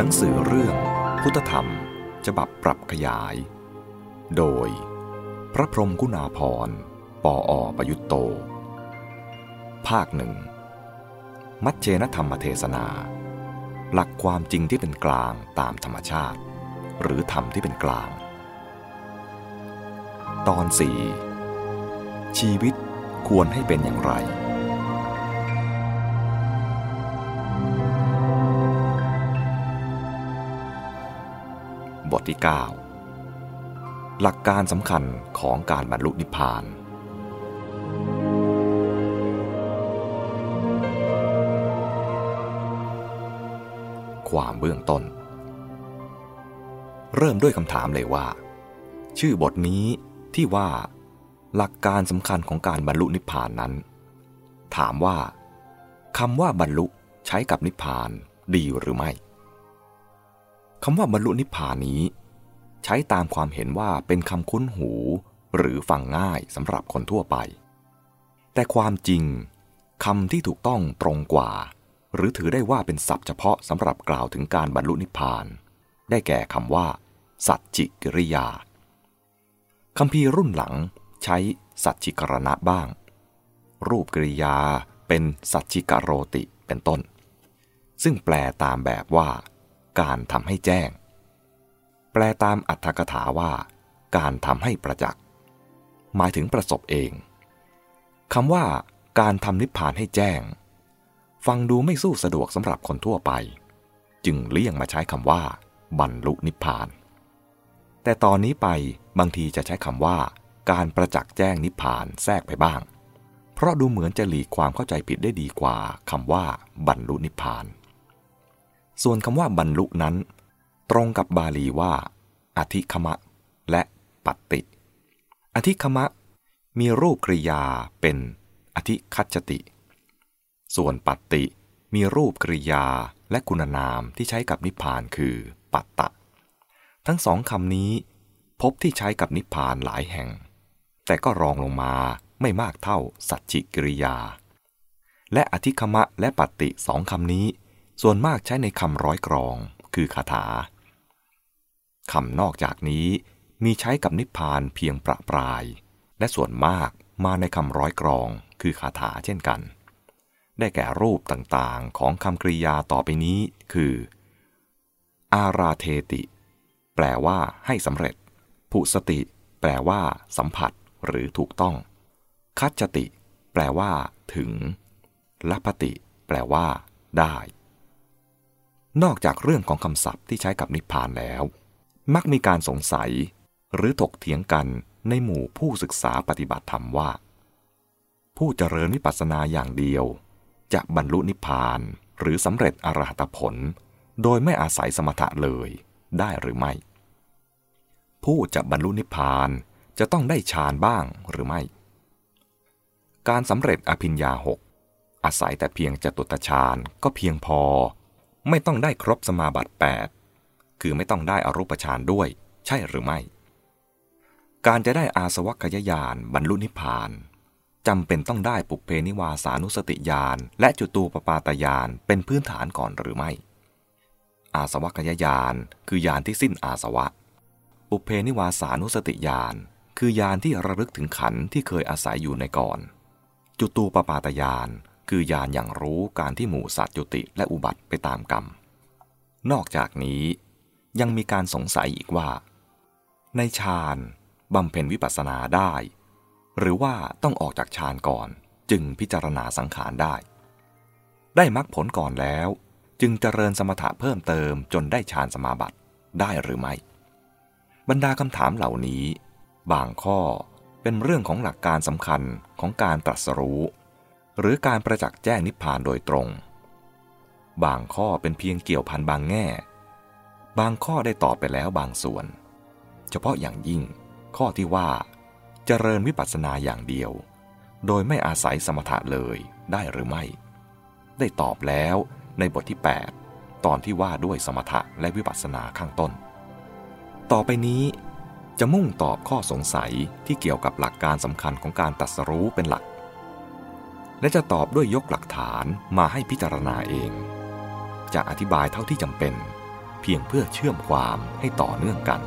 หนังสือเรื่องพุทธธรรมฉบับปรับขยาย โดย พระพรมกุณาพรปออประยุตโต ภาคหนึ่ง มัชเชนธรรมเทศนา หลักความจริงที่เป็นกลางตามธรรมชาติ หรือธรรมที่เป็นกลาง ตอนสี่ชีวิตควรให้เป็นอย่างไร บทที่ 9 หลักการสำคัญของการบรรลุนิพพาน ความเบื้องต้น เริ่มด้วยคำถามเลยว่า ชื่อบทนี้ที่ว่าหลักการสำคัญของการบรรลุนิพพานนั้น ถามว่าคำว่าบรรลุใช้กับนิพพานดีหรือไม่ คำว่าบรรลุนิพพานนี้ ใช้ตามความเห็นว่าเป็นคำคุ้นหู หรือฟังง่ายสำหรับคนทั่วไป แต่ความจริงคำที่ถูกต้องตรงกว่า หรือถือได้ว่าเป็นศัพท์เฉพาะสำหรับกล่าวถึงการบรรลุนิพพาน ได้แก่คำว่า สัจจิกิริยาคำพีรุ่นหลังใช้สัจจิกรณะบ้าง รูปกริยาเป็นสัจจิกโรติเป็นต้น ซึ่งแปลตามแบบว่า การทำให้แจ้ง แปลตามอัตถกถาว่า การทำให้ประจักษ์ หมายถึงประสบเองคำว่าการทำนิพพานให้แจ้ง ฟังดูไม่สู้สะดวกสำหรับคนทั่วไป จึงเลี่ยงมาใช้คำว่า บรรลุนิพพาน แต่ตอนนี้ไปบางทีจะใช้คำว่า การประจักษ์แจ้งนิพพานแทรกไปบ้าง เพราะดูเหมือนจะหลีกความเข้าใจผิดได้ดีกว่าคำว่า บรรลุนิพพาน ส่วนคำว่าบรรลุนั้น ตรงกับบาลีว่า อธิคมะ และปัตติ อธิคมะ มีรูปกริยาเป็นอธิคัจติ ส่วนปัตติมีรูปกริยาและคุณนามที่ใช้กับนิพพานคือปัตตะ ทั้งสองคำนี้ พบที่ใช้กับนิพพานหลายแห่ง แต่ก็รองลงมาไม่มากเท่าสัจจิกริยา และอธิคมะและปัตติสองคำนี้ ส่วนมากใช้ในคำร้อยกรองคือคาถาคำนอกจากนี้มีใช้กับนิพพานเพียงประปราย และส่วนมากมาในคำร้อยกรองคือคาถาเช่นกัน ได้แก่รูปต่างๆของคำกริยาต่อไปนี้คือ อาราเทติ แปลว่าให้สำเร็จ ผุสติ แปลว่า สัมผัสหรือถูกต้อง คัจติ แปลว่า ถึง ลัพติ แปลว่า ได้ นอกจากเรื่องของคำศัพท์ที่ใช้กับนิพพานแล้ว มักมีการสงสัย หรือถกเถียงกันในหมู่ผู้ศึกษาปฏิบัติธรรมว่า ผู้เจริญวิปัสสนาอย่างเดียว จะบรรลุนิพพานหรือสำเร็จอรหัตผล โดยไม่อาศัยสมถะเลยได้หรือไม่ ผู้จะบรรลุนิพพานจะต้องได้ฌานบ้างหรือไม่ การสำเร็จอภิญญาหกอาศัยแต่เพียงจตุตฌานก็เพียงพอ ไม่ต้องได้ครบสมาบัติ8คือไม่ต้องได้อรูปฌานด้วย ใช่หรือไม่ การจะได้อาสวัคยายานบรรลุนิพพานจำเป็นต้องได้ปุเพนิวาสานุสติญาณและจุตูปปาตญาณเป็นพื้นฐานก่อนหรือไม่ อาสวัคยายานคือญาณที่สิ้นอาสวะ ปุเพนิวาสานุสติญาณคือญาณที่ระลึกถึงขันที่เคยอาศัยอยู่ในก่อน จุตูปปาตญาณ คือญาณอย่างรู้การที่หมู่สัตว์จุติและอุบัติไปตามกรรม นอกจากนี้ยังมีการสงสัยอีกว่า ในฌานบำเพ็ญวิปัสสนาได้ หรือว่าต้องออกจากฌานก่อนจึงพิจารณาสังขารได้ ได้มรรคผลก่อนแล้ว จึงเจริญสมถะเพิ่มเติมจนได้ฌานสมาบัติได้หรือไม่ บรรดาคำถามเหล่านี้ บางข้อเป็นเรื่องของหลักการสำคัญของการตรัสรู้ หรือการประจักษ์แจ้งนิพพานโดยตรง บางข้อเป็นเพียงเกี่ยวพันบางแง่ บางข้อได้ตอบไปแล้วบางส่วน เฉพาะอย่างยิ่ง ข้อที่ว่าเจริญวิปัสสนาอย่างเดียว โดยไม่อาศัยสมถะเลยได้หรือไม่ ได้ตอบแล้วในบทที่ 8 ตอนที่ว่าด้วยสมถะและวิปัสสนาข้างต้น ต่อไปนี้จะมุ่งตอบข้อสงสัยที่เกี่ยวกับหลักการสำคัญของการตัดสรู้เป็นหลัก และจะตอบด้วยยกหลักฐานมาให้พิจารณาเอง จะอธิบายเท่าที่จำเป็น เพียงเพื่อเชื่อมความให้ต่อเนื่องกัน